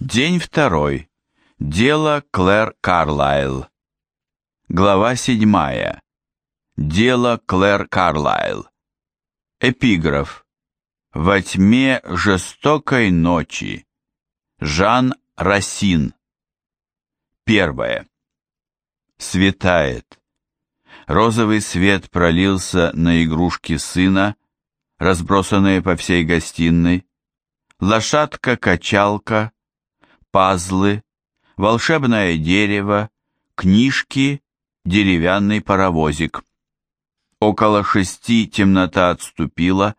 День второй. Дело Клэр Карлайл. Глава седьмая. Дело Клэр Карлайл. Эпиграф. Во тьме жестокой ночи. Жан Расин. Первое. Светает. Розовый свет пролился на игрушки сына, разбросанные по всей гостиной. Лошадка-качалка пазлы, волшебное дерево, книжки, деревянный паровозик. Около шести темнота отступила,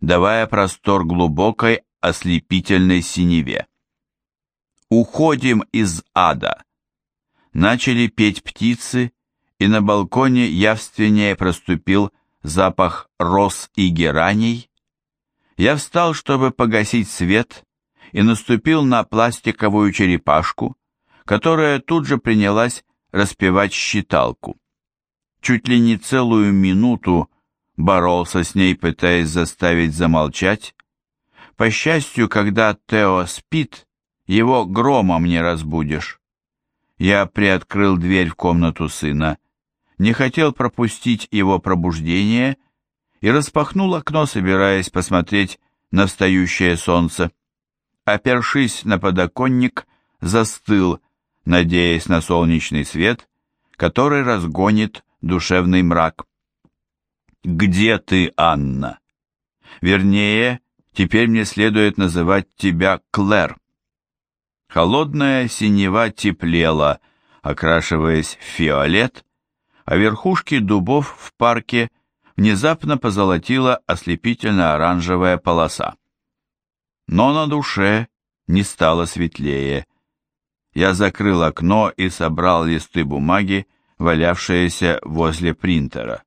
давая простор глубокой ослепительной синеве. «Уходим из ада!» Начали петь птицы, и на балконе явственнее проступил запах роз и гераний. Я встал, чтобы погасить свет, и наступил на пластиковую черепашку, которая тут же принялась распевать считалку. Чуть ли не целую минуту боролся с ней, пытаясь заставить замолчать. По счастью, когда Тео спит, его громом не разбудишь. Я приоткрыл дверь в комнату сына, не хотел пропустить его пробуждение и распахнул окно, собираясь посмотреть на встающее солнце опершись на подоконник, застыл, надеясь на солнечный свет, который разгонит душевный мрак. «Где ты, Анна?» «Вернее, теперь мне следует называть тебя Клэр». Холодная синева теплела, окрашиваясь в фиолет, а верхушки дубов в парке внезапно позолотила ослепительно-оранжевая полоса но на душе не стало светлее. Я закрыл окно и собрал листы бумаги, валявшиеся возле принтера.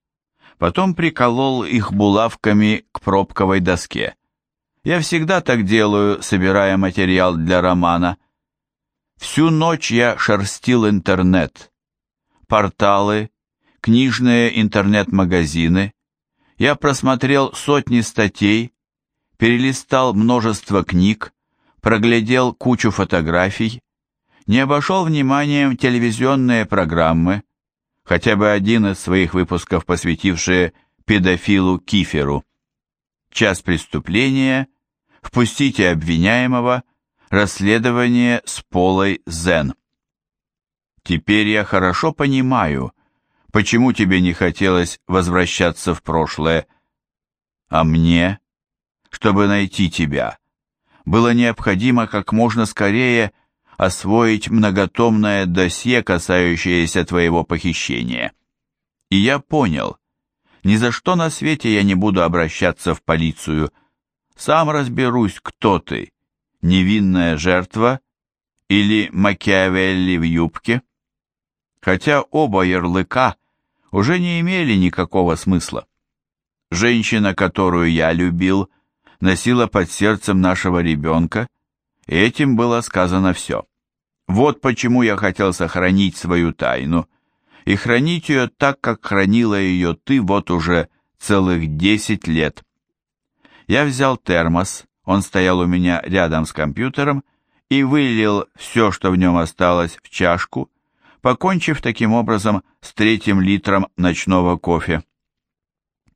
Потом приколол их булавками к пробковой доске. Я всегда так делаю, собирая материал для романа. Всю ночь я шерстил интернет. Порталы, книжные интернет-магазины. Я просмотрел сотни статей, перелистал множество книг, проглядел кучу фотографий, не обошел вниманием телевизионные программы, хотя бы один из своих выпусков, посвятившие педофилу Киферу. Час преступления, впустите обвиняемого, расследование с Полой Зен. Теперь я хорошо понимаю, почему тебе не хотелось возвращаться в прошлое, а мне чтобы найти тебя. Было необходимо как можно скорее освоить многотомное досье, касающееся твоего похищения. И я понял, ни за что на свете я не буду обращаться в полицию. Сам разберусь, кто ты, невинная жертва или Макиавелли в юбке. Хотя оба ярлыка уже не имели никакого смысла. Женщина, которую я любил, — носила под сердцем нашего ребенка, и этим было сказано все. Вот почему я хотел сохранить свою тайну и хранить ее так, как хранила ее ты вот уже целых десять лет. Я взял термос, он стоял у меня рядом с компьютером, и вылил все, что в нем осталось, в чашку, покончив таким образом с третьим литром ночного кофе.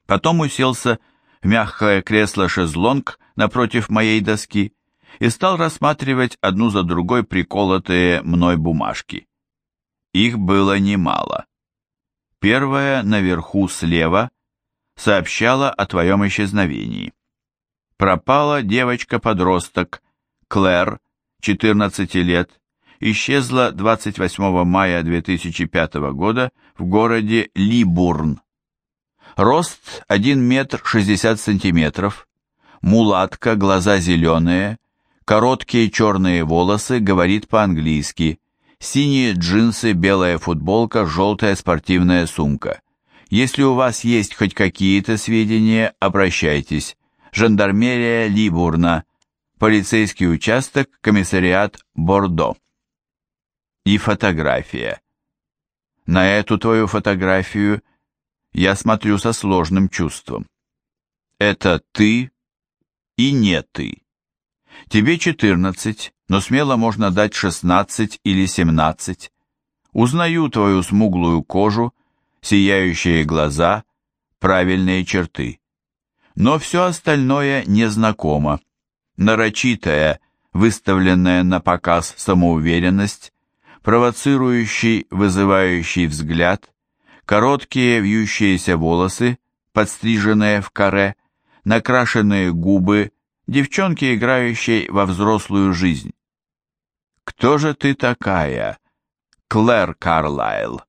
Потом уселся мягкое кресло-шезлонг напротив моей доски и стал рассматривать одну за другой приколотые мной бумажки. Их было немало. Первая наверху слева сообщала о твоем исчезновении. Пропала девочка-подросток Клэр, 14 лет, исчезла 28 мая 2005 года в городе Либурн, Рост 1 метр 60 сантиметров. Мулатка, глаза зеленые, короткие черные волосы, говорит по-английски. Синие джинсы, белая футболка, желтая спортивная сумка. Если у вас есть хоть какие-то сведения, обращайтесь. Жандармерия Либурна. Полицейский участок, комиссариат Бордо. И фотография. На эту твою фотографию – я смотрю со сложным чувством. Это ты и не ты. Тебе 14, но смело можно дать 16 или 17. Узнаю твою смуглую кожу, сияющие глаза, правильные черты. Но все остальное незнакомо. Нарочитая, выставленная на показ самоуверенность, провоцирующий, вызывающий взгляд – Короткие вьющиеся волосы, подстриженные в каре, накрашенные губы, девчонки, играющие во взрослую жизнь. «Кто же ты такая?» «Клэр Карлайл».